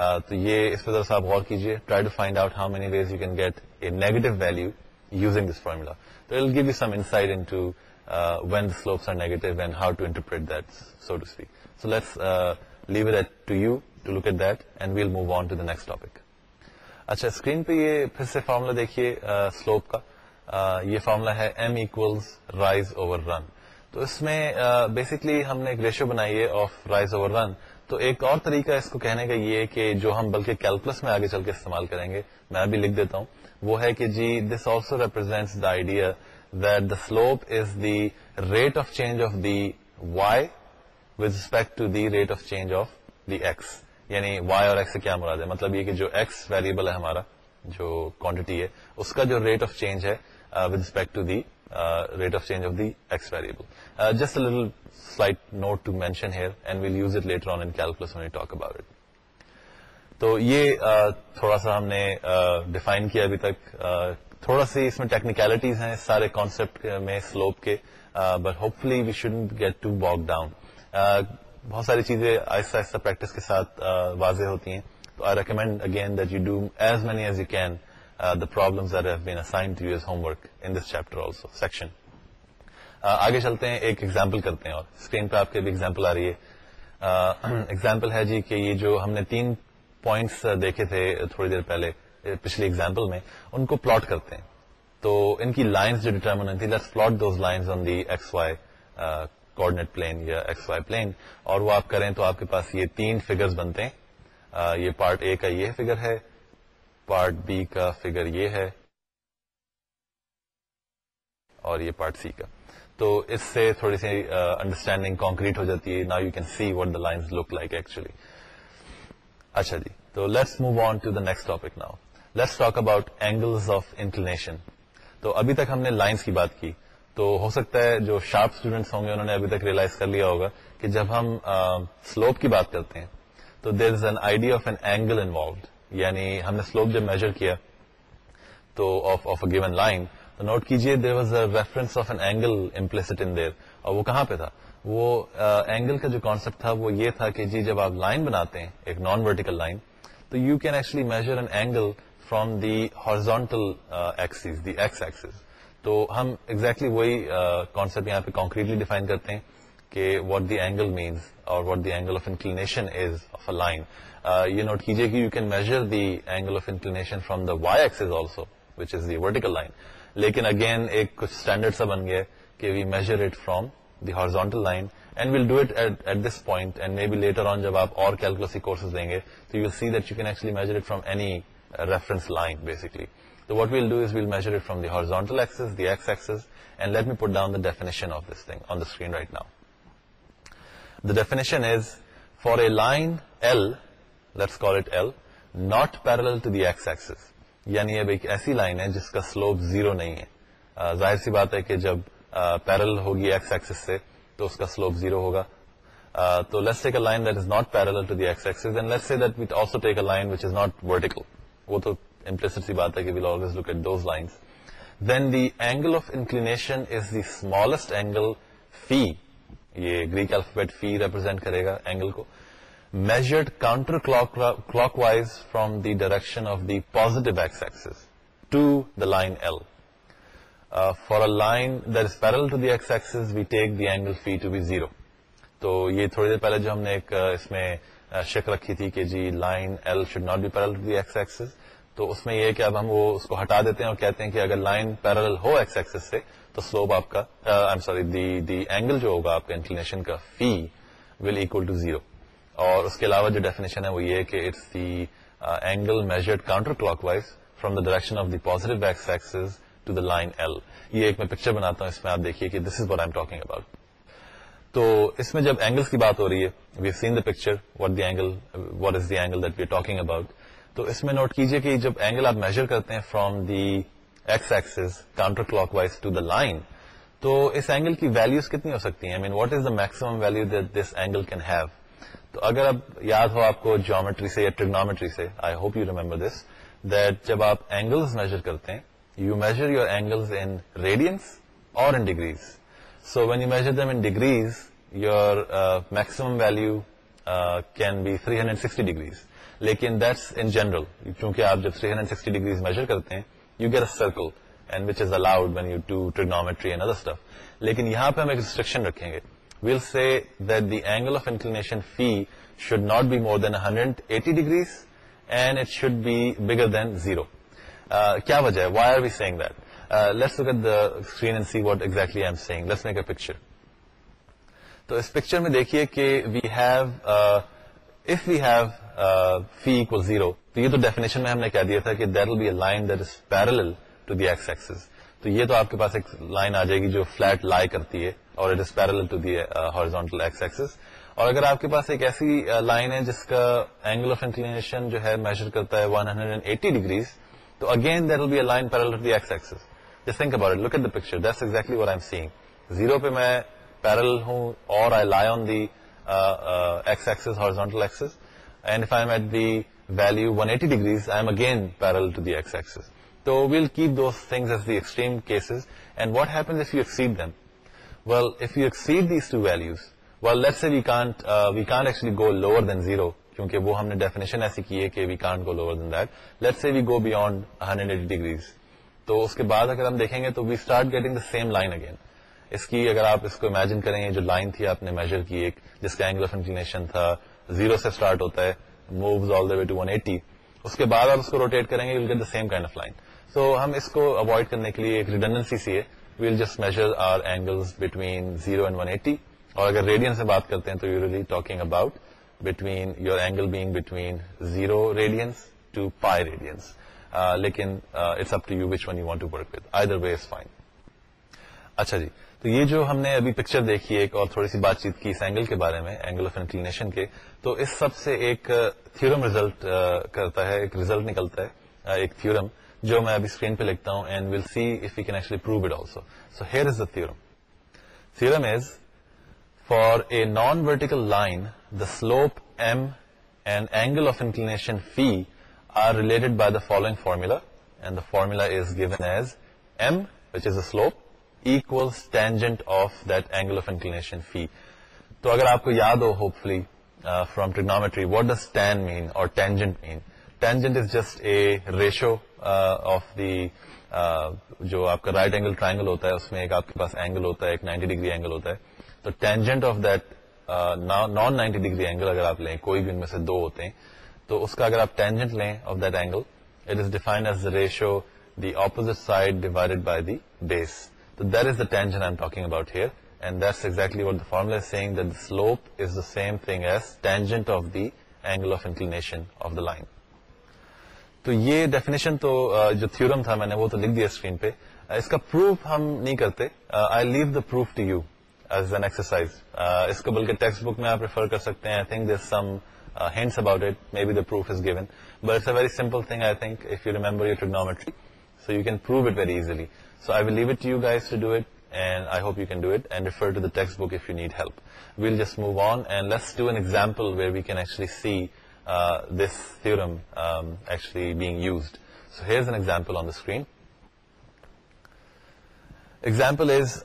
uh, تو یہ اس پہ آپ کیجیے uh, uh, اچھا اسکرین پہ یہ فارمولا دیکھیے تو اس میں بیسکلی ہم نے ایک ریشو بنائی ہے آف رائز اوور رن تو ایک اور طریقہ اس کو کہنے کا یہ کہ جو ہم بلکہ کیلکولس میں آگے چل کے استعمال کریں گے میں بھی لکھ دیتا ہوں وہ ہے کہ جی this also represent the idea that the slope is the rate of change of the y with respect to the rate of change of the x یعنی وائی اور ایکس سے کیا مراد ہے مطلب یہ کہ جو ایکس ویریبل ہے ہمارا جو کوانٹٹی ہے اس کا جو ریٹ آف چینج ہے with respect to the rate of change of the x variable just little slight note to mention here and we'll use it later on in calculus talk about it تو یہ uh, تھوڑا سا ہم نے define uh, کیا ابھی تک uh, تھوڑا سی اس میں ٹیکنیکلٹیز ہیں سارے کانسپٹ میں سلوپ کے but hopefully we should get to walk down بہت ساری چیزیں آہستہ آہستہ پریکٹس کے ساتھ واضح ہوتی ہیں تو I recommend again that you do as many as you can the uh, problem uh, آگے چلتے ہیں ایک ایگزامپل کرتے ہیں اور اسکرین پہ آپ کے بھی ایگزامپل آ رہی ہے ایگزامپل uh, ہے جی کہ یہ جو ہم نے تین پوائنٹس دیکھے تھے تھوڑی دیر پہلے پچھلی ایگزامپل میں ان کو پلاٹ کرتے ہیں تو ان کی لائنس جو determine let's plot those line کوئی پلین اور وہ آپ کریں تو آپ کے پاس یہ تین فیگر بنتے ہیں یہ پارٹ اے کا یہ فیگر ہے پارٹ بی کا فگر یہ ہے اور یہ پارٹ سی کا تو اس سے تھوڑی سی انڈرسٹینڈنگ uh, کانکریٹ ہو جاتی ہے نا you can see what the line look like actually اچھا جی تو let's let's move on to the next topic now talk about of inclination تو ابھی تک ہم نے لائنس کی بات کی تو ہو سکتا ہے جو شارپ اسٹوڈینٹس ہوں گے انہوں نے ابھی تک ریئلائز کر لیا ہوگا کہ جب ہم سلوپ uh, کی بات کرتے ہیں تو there is an idea of an angle involved یعنی ہم نے سلوپ جب میجر کیا تو of of a given line تو نوٹ کیجیے وہ کہاں پہ تھا وہ اینگل کا جو کانسپٹ تھا وہ یہ تھا کہ جی جب آپ لائن بناتے ہیں ایک نان ورٹیکل لائن تو you can actually measure an angle from the horizontal axis the x axis تو ہم ایگزیکٹلی وہی کانسپٹ یہاں پہ کانکریٹلی ڈیفائن کرتے ہیں کہ واٹ دی اینگل مینس اور what the angle of inclination is of a line یہ نوٹ کیجیے کہ you can measure the angle of inclination from the y axis also which is the vertical line لیکن again ایک کچھ standard سا بن گیا کہ we measure it from the horizontal line and we'll do it at this point and maybe later on جب آپ اور کیلکولسی کورسز دیں گے تو you see that you can actually measure it from any reference line basically تو what we'll do is we'll measure it from the horizontal axis axis the x and let me put down the definition of this thing on the screen right now the definition is for a line L it L not axis یعنی اب ایک ایسی line ہے جس کا slope zero نہیں ہے ظاہر سی بات ہے کہ جب ایکسس سے لائن اینگل فی یہ الفابیٹ فی ریپرزینٹ کرے گا اینگل کو measured counterclockwise from the direction of the positives to the line L parallel to these we take the angle phi to be zero تو یہ تھوڑی دیر پہلے جو ہم نے ایک اس میں شک رکھی تھی کہ جی line L should not be parallel to x axis تو اس میں یہ کہ اب ہم وہ اس کو ہٹا دیتے ہیں اور کہتے ہیں کہ اگر لائن پیرل ہو ایکس ایکسس سے تو سلوپ آپ کا جو ہوگا آپ کا انکلینیشن کا phi will equal to zero اور اس کے علاوہ جو ڈیفینیشن ہے وہ یہ کہ it's the angle measured counterclockwise from the direction of the to the line L یہ ایک میں پکچر بناتا ہوں اس میں آپ دیکھیے کہ this is what I talking about تو اس میں جب اینگلس کی بات ہو رہی ہے we seen the picture what the angle what is the angle that we are talking about تو اس میں نوٹ کیجئے کہ جب اینگل آپ میزر کرتے ہیں from the x axis counterclockwise to the line تو اس اینگل کی ویلوز کتنی ہو سکتی ہیں mean what is the maximum value that this angle can have تو اگر اب یاد ہو آپ کو جیومیٹری سے یا ٹرگنومیٹری سے I hope you remember this that جب آپ اینگلز میجر کرتے ہیں you measure your angles in radians اور in degrees so when you measure them in degrees your maximum value can be three hundred sixty degrees لیکن that's in general کیونکہ آپ جب three hundred sixty degrees measure کرتے ہیں you get a circle and which is allowed when you to other stuff لیکن یہاں پہ ہم ایک ریسٹرکشن رکھیں گے we'll C the angle of inclination phi should not be more than hundred eighty degrees and it should be between zero کیا وجہ why are we say let's تو پکچر میں دیکھیے کہ we've if we've phi zero تو یہ تو definition میں ہم نے کہہ دیا تھا کہ دیر ول بی اینز پیرل ایکسیکس تو یہ تو آپ کے پاس ایک لائن آ جائے گی جو فلٹ لائے کرتی ہے اور it is parallel to the horizontal x axis اور اگر آپ کے پاس ایک ایسی لائن uh, ہے جس کا اینگل آف انکلینیشن جو ہے میجر کرتا ہے 180 degrees تو again there will be a line parallel to the x axis جس think about it look at the picture that's exactly what I am seeing zero پہ میں پیرل ہوں اور I lie on the x axis horizontal axis and if I am at the value 180 eighty degrees I am again parallel to the x axis تو we'll keep those things as the extreme cases and what happens if you exceed them well if you exceed these two values well let's say we can't we can't actually go lower than zero کیونکہ وہ ہم نے definition ایسی کی ہے کہ we can't go lower than see we go beyond hundred degrees تو اس کے بعد اگر ہم دیکھیں گے تو we start getting the same line again اس کی اگر آپ اس کو امیجن کریں جو لائن تھی آپ نے میجر کی ایک جس کا اینگل آف انکلینیشن تھا زیرو سے اسٹارٹ ہوتا ہے moves all the way to one eighty اس کے بعد آپ اس کو روٹیٹ کریں گے get kind of line so ہم اس کو اوائڈ کرنے کے لیے ایک ریڈنڈنسی سی ہے we'll just measure our angles between zero and one eighty اور اگر ریڈین سے بات کرتے ہیں تو you really talking about between your angle being between zero radians to pi radians لیکن it's up to you which one you want to work with I way is fine اچھا جی تو یہ جو ہم نے ابھی پکچر دیکھی ایک اور تھوڑی سی بات چیت کی اس اینگل کے بارے میں اینگل آف انکلینیشن کے تو اس سب سے ایک تھورم ریزلٹ کرتا ہے ایک ریزلٹ نکلتا ہے ایک تھورم جو میں ابھی اسکرین پہ لکھتا ہوں and we'll see if you can actually prove it also so here is the theorem theorem is for a non vertical line the slope m and angle of inclination phi are related by the following formula and the formula is given as m which is a slope of angle of inclination phi تو اگر آپ کو یاد ہو hopefully from what does tan mean اور tangent mean tangent is just a ratio of the جو آپ کا right angle triangle ہوتا ہے اس میں ایک آپ کے پاس اینگل ہوتا ہے ایک نائنٹی ڈگری اینگل ہوتا ہے تو tangent of that non ninety degree angle اگر آپ لیں کوئی بھی ان میں سے دو ہوتے ہیں تو اس کا اگر آپ ٹینجنٹ لیں of that angle it is defined as ratio the opposite side divided by the base تو is the tangent I talking about here and that's exactly what the slope is the same thing as tangent of the angle of inclination of the line تو یہ definition تو جو theorem تھا میں نے وہ تو لکھ دیا اسکرین پہ اس کا پروف ہم نہیں کرتے I leave the proof to you as an exercise اس کو بلکہ ٹیکسٹ بک میں آپ ریفر کر سکتے ہیں I think this some hands about it maybe the proof is given but it's a very simple thing I think if you remember you trigonometry so you can prove it very easily so I will leave it you guys to do it and I hope you can do it and refer to the textbook if you need help we'll just move on and less do an example where we can actually see this theorem actually being used so here an example on the screen example is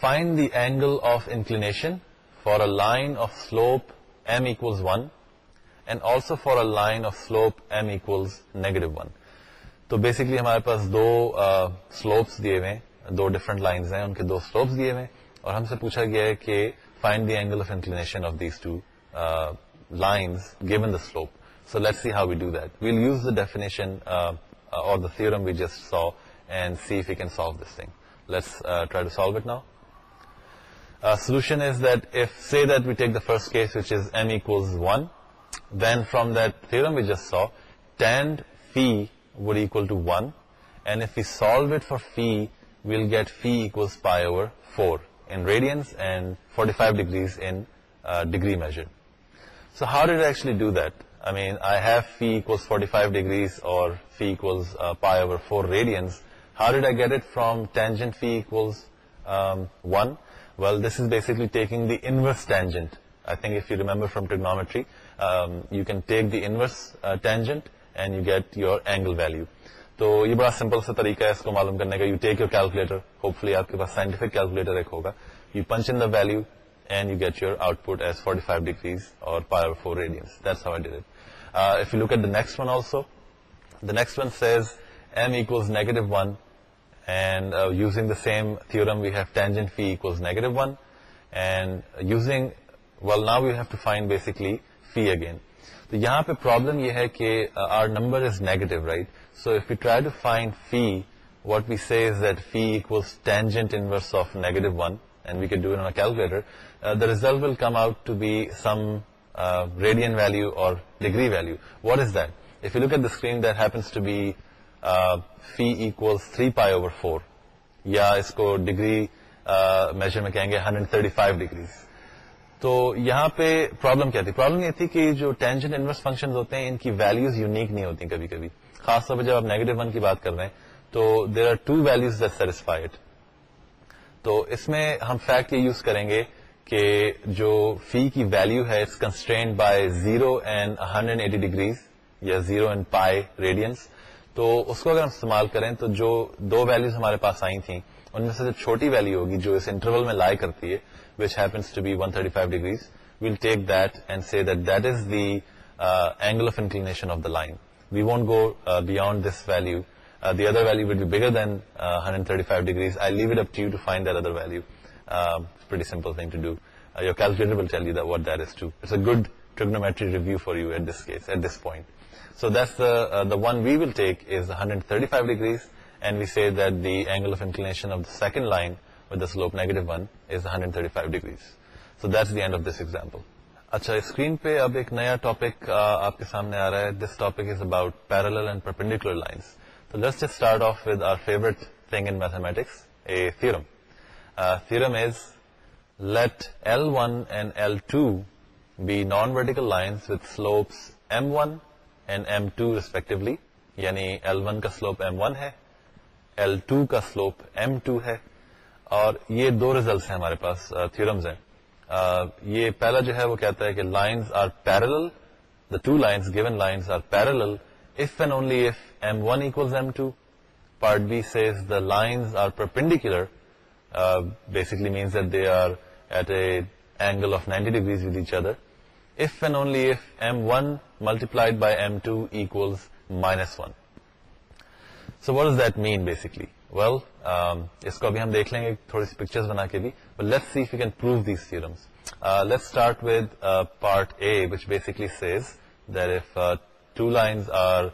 find the angle of inclination for a line of slope m equals one and also for a line of slope m equals negative one تو basically ہمارے پاس دو slopes uh, دیے ہوئے دو different line ہیں ان کے دو سلوپس دیے ہوئے اور ہم سے پوچھا گیا ہے کہ find the angle of inclination of these two lines given the slope. So let's see how we do that. We'll use the definition uh, or the theorem we just saw and see if we can solve this thing. Let's uh, try to solve it now. Uh, solution is that if, say that we take the first case, which is m equals 1, then from that theorem we just saw, tan phi would equal to 1. And if we solve it for phi, we'll get phi equals pi over 4 in radians and 45 degrees in degree measure. So hard I'd I have phi's forty five degrees اور inverse tangent remember from trigonometry you can take the inverse tangent and you get your angle value تو یہ بڑا simple سا طریقہ ہے اس کو معلوم کرنے کا you take you calculator hopefully آپ کے پاس سائنٹفک کیلکولیٹر ایک ہوگا you punch in value and you get your output as forty five degrees اور next negative same theorem we have tangent phi's negative now you have to find basically phi again تو یہاں پہ problem یہ ہے کہ our number is negative right so if you try to find phi what we sees that phi's tangent of negative one What will come out to be some radian value اور happens value be is phi you 3 eight over 4. Measure میں کہیں گے hundred thirty five degrees. تو یہاں پہ problem کیا تھی problem یہ تھی کہ جو ٹینشن انورس فنکشن ہوتے ہیں ان کی ویلوز یونیک نہیں ہوتی کبھی کبھی خاص طور پہ جب آپ نیگیٹو ون کی بات کر رہے ہیں تو there are two values that satisfied تو اس میں ہم فیکٹ یہ یوز کریں گے کہ جو فی کی ویلو ہے it's constrained by zero and hundred eighty degrees یا زیرو اینڈ پائی ریڈینس تو اس کو اگر ہم استعمال کریں تو جو دو ویلوز ہمارے پاس آئی تھیں ان میں سے جو چھوٹی ویلیو ہوگی جو اس انٹرول میں لائے کرتی ہے which happens to be one thirty five degrees we'll take that and see that that is the angle of inclination of the line we won't go beyond this value the other value will be bigger than hundred thirty five degrees I leave up to to find other value simple good trigonometry review for you at this at this point suits one we will take as hundred thirty five degrees and we see the other hundred thirty five degrees so that's the end of this example اچھا screen پہ اب ایک نیا topic آپ کے سامنے آ رہا ہے this topic is about parallel and perpendicular lines just start off with our favourite in mathematics a theorem theorem is let L one and L be non vertical m one and m two respectively یعنی L one کا slope M one ہے L two کا slope M two ہے اور یہ دو results ہمارے پاس تھورمز ہیں یہ پہلا جو ہے وہ کہتا ہے کہ lines are parallel lines given line are pair line P meant a ninety degrees other if and only multiplied by m two equal minus one so what that mean basically well اس کو ہم دیکھ لیں گے تھوڑے سی picture بنا کے these theorems let start what a basically says the lines are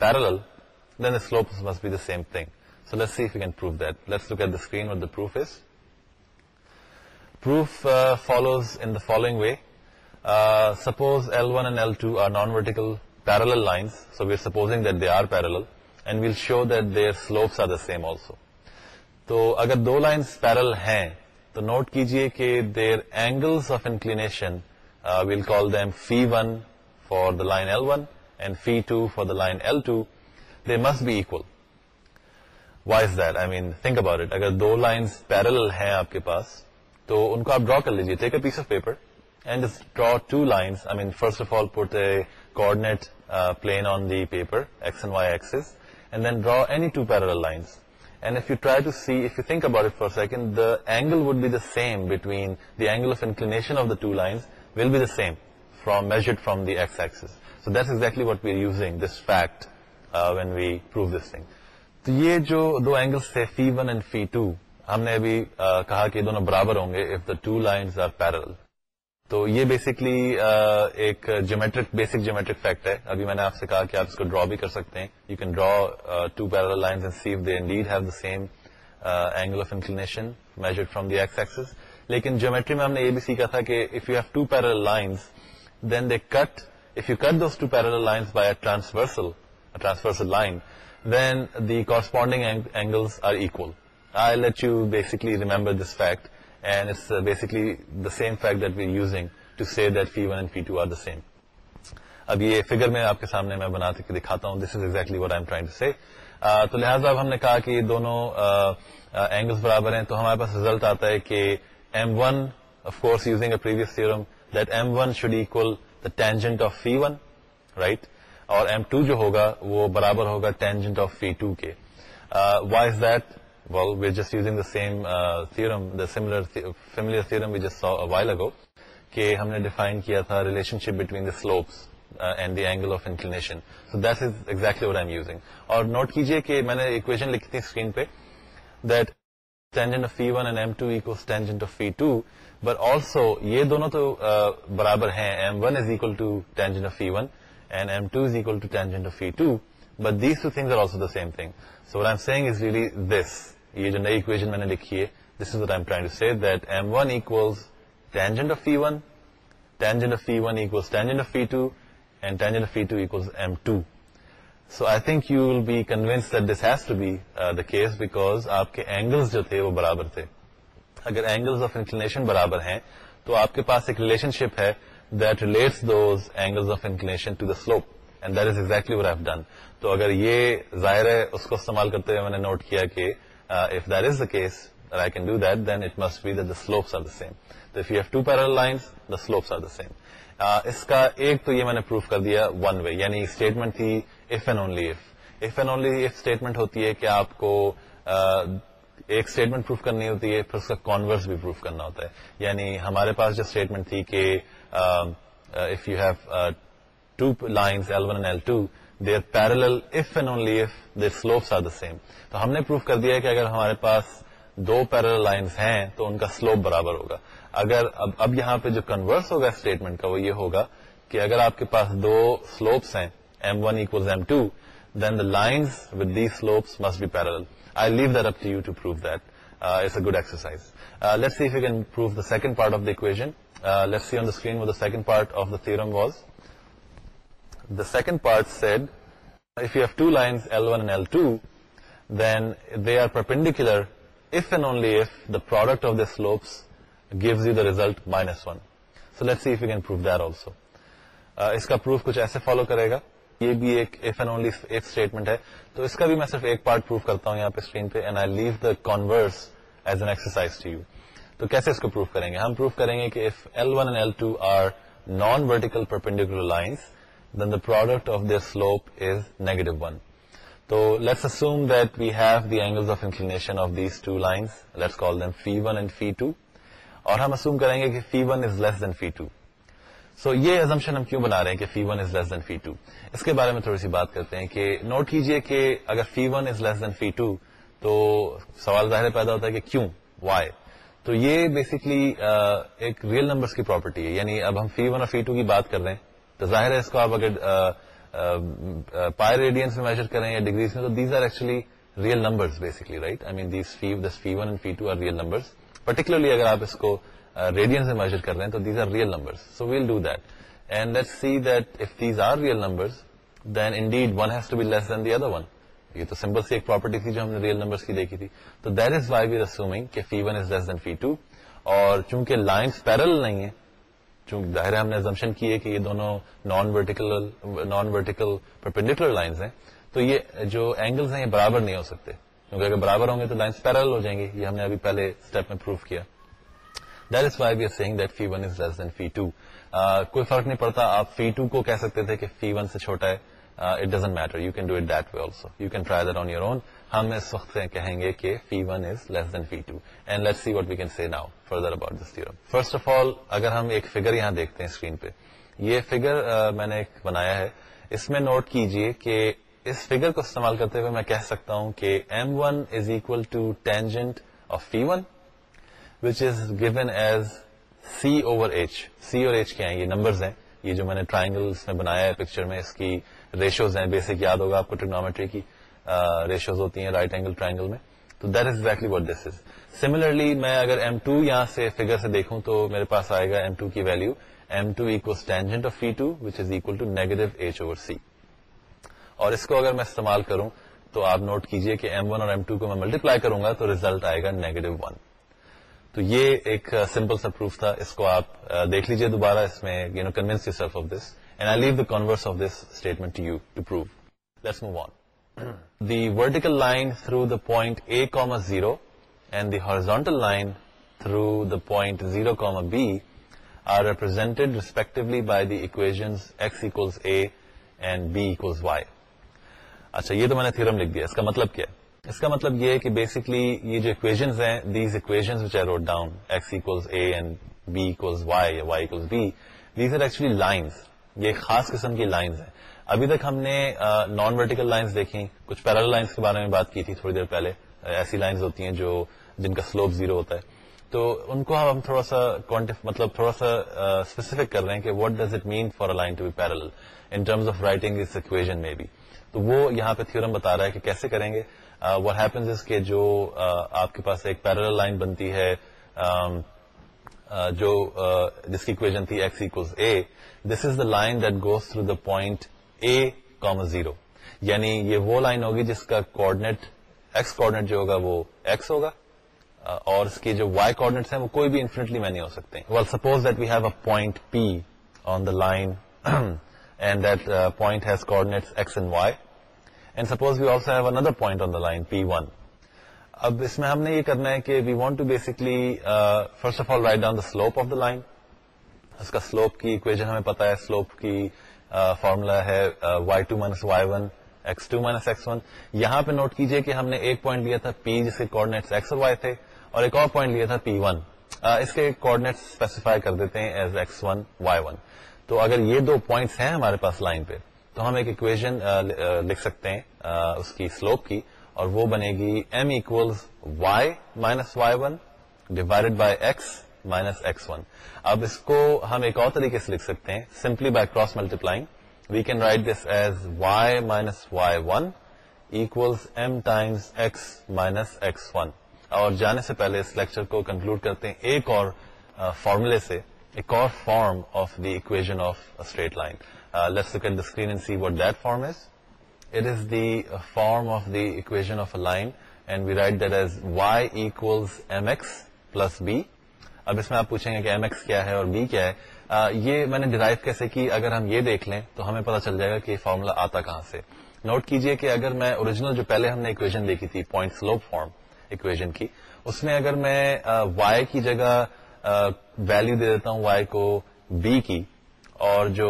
pair the slopes must be the same thing so let see if you can't look at the the proof is proof follows in way suppose L one L two are non vertical parallel line supposing they are pair and we'll show their slopes are the same also تو اگر دو line parallel ہیں تو note کیجیے کہ their angles of inclination we'll call them phi one for the line L one and phi two for the line L two they must be equal why's they mean think about it اگر دو line parallel ہیں آپ کے پاس تو ان کو آپ draw کر لیجیے take a piece of paper and draw two lines I mean first of all put a coordinate plane on the paper x and y axes and then draw any two parallel lines and if you try to see if you think about it for second the angle would be the same between the angle of inclination of the two lines will be the same from measured from the x axis that exactly what we are using this fact when we prove this thing تو یہ جو تھے phi one and phi two ہم نے ابھی uh, کہا دونوں برابر ہوں گے اف دا ٹو لائنس تو یہ بیسکلی uh, ایک جیومیٹرک بیسک جیومیٹرک فیکٹ ہے ابھی میں نے آپ سے کہا کہ آپ اس کو ڈرا بھی کر سکتے ہیں you can draw two parallel lines same angle of inclination measured from the x axis لیکن جیومیٹری میں ہم نے یہ بھی سیکھا تھا کہ if you have two parallel lines then they cut if you cut those two parallel lines by a transversal, a transversal line, then the corresponding ang angles are equal. I'll let you basically remember this fact, and it's uh, basically the same fact that we're using to say that P1 and P2 are the same. اب یہ figure میں آپ کے سامنے میں بنا کے دکھاتا ہوں this is exactly what I'm trying to say تو لہٰذا اب ہم نے کہا کہ یہ دونوں اینگلس برابر ہیں تو ہمارے پاس ریزلٹ آتا ہے کہ m one of course using a previous theorem that m one should equal the tangent of phi one right اور ایم ٹو جو ہوگا وہ برابر ہوگا ٹینجنٹ آف فی ٹو کے why is that well we're just using the same theorem the similar familiar theorem just while ago کہ ہم نے ڈیفائن کیا تھا relationship between the slopes and the angle of exactly what I'm using اور note کیجیے کہ میں نے لکھی تھی اسکرین پہ دیٹ برابر ہےکول to tangent of e two but these two thing also the same thing so what I'm سیگز this یہ جو نئی ایکویشن میں نے لکھی ہے this is what I'm try to see them one equals tangent of e one tangent of phi one tangent of phi two and tangent of phi two ایوز m two so I think you will be convinced that this has to be the case because آپ کے angles جو تھے وہ برابر تھے اگر angles of inclination برابر ہیں تو آپ کے پاس ایک ریلیشن شپ ہے that relates those angles of to the slope and that is exactly have done تو اگر یہ ظاہر ہے اس کو استعمال کرتے ہوئے میں نے نوٹ کیا کہ if that is the case I can do that then it must be the slopes are the same if you have two parallel lines the slopes are the same اس کا ایک تو یہ میں نے پروف کر دیا ون وے یعنی statement تھی if and only if if and statement ہوتی ہے کہ آپ کو ایک اسٹیٹمنٹ پروف کرنی ہوتی ہے پھر اس کا کانورس بھی پروف کرنا ہوتا ہے یعنی ہمارے پاس جو اسٹیٹمنٹ تھی کہ if you have two line parallel if they slopes are the same تو ہم نے پروف کر دیا ہے کہ اگر ہمارے پاس دو پیرل لائنس ہیں تو ان کا سلوپ برابر ہوگا اگر اب اب یہاں پہ جو کنورس ہوگا اسٹیٹمنٹ کا وہ یہ ہوگا کہ اگر آپ کے پاس دو سلوپس ہیں m one equals m two then the line with the slopes must be parallel I leave that up to you to prove that it's a good exercise let see can prove the second part of equation let see on the screen the second part of the theorem was the second part said if you have two lines L one and L two then they are perpendicular if and only if the product of the slopes gives you the result minus one so let's see if you can do there also اس کا proof کچھ ایسے follow کرے گا یہ بھی ایک statement ہے تو اس کا بھی میں صرف ایک پارٹ پروف کرتا ہوں یہاں پہ اسکرین پہ and I leave the converse as an exercise to you تو کیسے اس کو پروف کریں گے ہم پروف کریں گے کہ non vertical perpendicular line then the product of their slope is negative one تو let's view the angles of inclination of these two lines let's call them phi one and فی two اور ہم assume کریں گے کہ phi one is less than phi two so یہ assumption ہم کیوں بنا رہے ہیں کہ phi one is less than phi two اس کے بارے میں تھوڑی سی بات کرتے ہیں کہ نوٹ کیجئے کہ اگر phi one is less than phi two تو سوال ظاہر پیدا ہوتا ہے کہ کیوں وائی تو یہ بیسکلی ایک ریئل نمبرس کی پراپرٹی ہے یعنی اب ہم فی ون اور فی ٹو کی بات کر رہے ہیں تو ظاہر ہے اس کو آپ اگر پائے ریڈینس میں میجر کریں یا ڈگریز میں تو these are actually real numbers basically right I mean these phi phi phi this one and two are real numbers particularly اگر آپ اس کو ریڈین سے میجر کر رہے ہیں تو these are real number so we'll do that and let see that if these are real number then in did one has to be less than the other one یہ تو simple سی ایک property تھی جو ہم نے real number کی دیکھی تھی تو that is why we're assuming کہ phi one is less than phi two اور چونکہ لائنس پیرل نہیں ہے چونکہ ظاہر ہم نے زمشن کی ہے کہ یہ دونوں non vertical non vertical perpendicular lines ہیں تو یہ جو اینگلس ہیں یہ برابر نہیں ہو سکتے کیونکہ اگر برابر ہوں گے تو لائن پیرل ہو جائیں گے یہ ہم نے ابھی پہلے اسٹیپ میں پروف کیا فی ٹو کو کہہ سکتے تھے کہ فی ون سے کہیں گے کہ phi one is less than phi two and see what we can see now about this first of all اگر ہم ایک فگر یہاں دیکھتے ہیں اسکرین پہ یہ فگر میں نے بنایا ہے اس میں نوٹ کیجئے کہ اس فگر کو استعمال کرتے ہوئے میں کہہ سکتا ہوں کہ M one is equal to tangent of phi one which is given as C over H C اور ایچ کیا ہیں یہ نمبرز ہیں یہ جو میں نے ٹرائنگلس میں بنایا ہے پکچر میں اس کی ریشوز ہیں بیسک یاد ہوگا آپ کو ٹرگنومیٹری کی ریشوز ہوتی ہیں رائٹ اینگل ٹرائنگل میں تو that is exactly what this is similarly میں اگر ایم ٹو یہاں سے فیگر سے دیکھوں تو میرے پاس آئے گا ایم ٹو کی value M two ایوز tangent of phi two which is negative H over C اور اس کو اگر میں استعمال کروں تو آپ نوٹ کیجئے کہ ایم ون اور ایم ٹو کو میں ملٹیپلائی کروں گا تو ریزلٹ آئے گا نیگیٹو ون تو یہ ایک سمپل uh, سا پروف تھا اس کو آپ uh, دیکھ لیجئے دوبارہ اس میں you know convince converse of this statement to to you let's move on the vertical line through the point A comma zero and the horizontal line through the point zero comma B are represented respectively by the ایوژ X equals A and B is Y اچھا یہ تو میں نے theorem لکھ دیا اس کا مطلب کیا اس کا مطلب یہ ہے کہ بیسکلی یہ جو اکویژن ہیں these I wrote down X A and equals Y یا Y B these are actually lines یہ خاص قسم کی لائنس ہیں ابھی تک ہم نے نان ورٹیکل لائنس دیکھی کچھ پیرل لائنس کے بارے میں بات کی تھی تھوڑی دیر پہلے ایسی لائنز ہوتی ہیں جو جن کا سلوپ زیرو ہوتا ہے تو ان کو ہم تھوڑا سا مطلب تھوڑا سا اسپیسیفک کر رہے ہیں کہ what does it mean for line to be parallel in terms of writing equation میں بی تو وہ یہاں پہ تھیورم بتا رہا ہے کہ کیسے کریں گے وٹ ہیپن کے جو آپ کے پاس ایک پیرل لائن بنتی ہے جو جس کی تھی X A this is the line that goes through the point A comma zero یعنی یہ وہ لائن ہوگی جس کا کوڈنیٹ ایکس کوڈنیٹ جو ہوگا وہ ایکس ہوگا اور اس کے جو وائی کوڈنیٹس ہیں وہ کوئی بھی انفینٹلی میں نہیں ہو سکتے well suppose that we have a point P on the line ہم نے یہ کرنا ہے کہ we want first of all write down ہمیں پتا فارمولا ہے نوٹ کیجئے کہ ہم نے ایک پوائنٹ لیا تھا پی جس کے وائی تھے اور ایک اور پوائنٹ لیا تھا پی ون اس کے ون تو اگر یہ دو پوائنٹس ہیں ہمارے پاس لائن پہ تو ہم ایک اکویشن لکھ سکتے ہیں اس کی کی سلوپ اور وہ بنے گی M equals Y minus Y one divided by X minus X one اب اس کو ہم ایک اور طریقے سے لکھ سکتے ہیں simply by cross multiplying we can write this as Y minus Y one evil M times X minus X one اور جانے سے پہلے اس لیکچر کو کنکلوڈ کرتے ہیں ایک اور فارمولہ سے ایک اور form of the equation of straight line let's look at the screen and see what that form is is it the form of the equation of a line and we write that as Y M X plus B اب اس میں آپ پوچھیں گے کہ M x کیا ہے اور بی کیا ہے uh, یہ میں نے ڈرائیو کیسے کی اگر ہم یہ دیکھ لیں تو ہمیں پتا چل جائے گا کہ یہ فارمولا آتا کہاں سے نوٹ کیجئے کہ اگر میں اوریجنل جو پہلے ہم نے اکویژن دیکھی تھی پوائنٹ سلوپ فارم اکویژن کی اس میں اگر میں وائی uh, کی جگہ ویلو دے دیتا ہوں وائی کو بی کی اور جو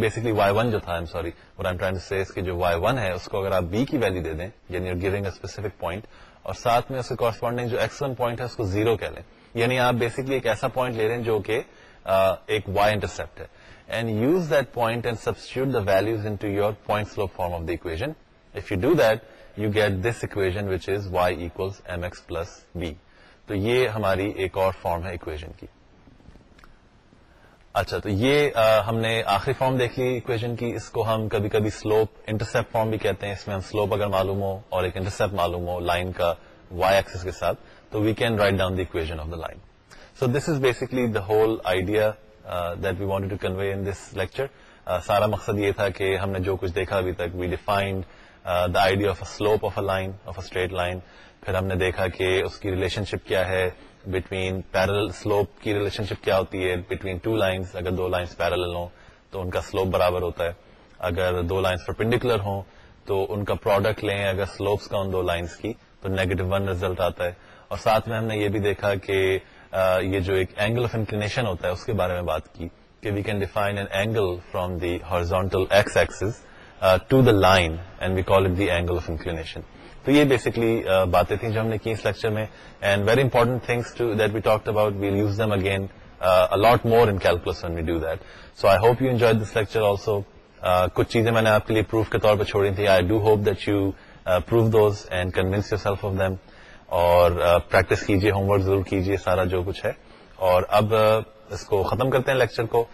بیسکلی وائی ون جو تھا اس کو اگر آپ بی کی ویلو دے دیں یعنی گیونگ اسپیسیفک پوائنٹ اور ساتھ میں اس کے کورسپونڈنگ جو ایکس ون پوائنٹ ہے اس کو زیرو کہہ لیں یعنی آپ بیسکلی ایک ایسا پوائنٹ لے رہے ہیں جو کہ ایک وائی انٹرسپٹ ہے and use that point and substitute the values in to your point slope form of the equation if you you do that get this equation which is X plus B تو یہ ہماری ایک اور form ہے equation کی اچھا تو یہ ہم نے آخری فارم دیکھ لی اکویژن کی اس کو ہم کبھی کبھی سلوپ انٹرسپٹ فارم بھی کہتے ہیں اس میں ہم سلوپ اگر معلوم ہو اور ایک انٹرسپٹ معلوم ہو لائن کا وائی ایکس کے ساتھ تو we can write down of the line so this is basically the whole idea that we want to convey in this lecture سارا مقصد یہ تھا کہ ہم نے جو کچھ دیکھا ابھی تک we defined the idea of a slope of a line of a straight line پھر ہم نے دیکھا کہ اس کی ریلیشن شپ کیا ہے بٹوین پیرل سلوپ کی ریلیشن شپ کیا ہوتی ہے بٹوین ٹو لائنس اگر دو لائنس پیرل ہوں تو ان کا سلوپ برابر ہوتا ہے اگر دو لائنس پرپینڈیکولر ہوں تو ان کا پروڈکٹ لیں اگر سلوپس کا ان دو لائنس کی تو نیگیٹو ون ریزلٹ آتا ہے اور ساتھ میں ہم نے یہ بھی دیکھا کہ آ, یہ جو ایک اینگل آف انکلینیشن ہوتا ہے اس کے بارے میں بات کی کہ we can define an angle from the horizontal X axis to the line and we call it the angle of inclination تو یہ بیسکلی باتیں تھیں جو ہم نے کی اس لیکچر میں and very important things that we talk about we use them again a lot more in calculus when we do that so I hope you enjoy this lecture also کچھ چیزیں میں نے آپ کے لیے پروف کے طور پر چھوڑی تھیں اور پریکٹس کیجیے ہوم ورک ضرور کیجیے سارا جو کچھ ہے اور اب اس کو ختم کرتے ہیں لیکچر کو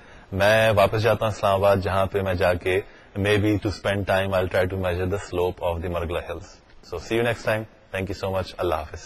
میں واپس جاتا ہوں اسلام آباد جہاں پہ میں جا کے maybe to spend time I try to measure the slope of the Margalla hills so see you next time thank you so much اللہ حافظ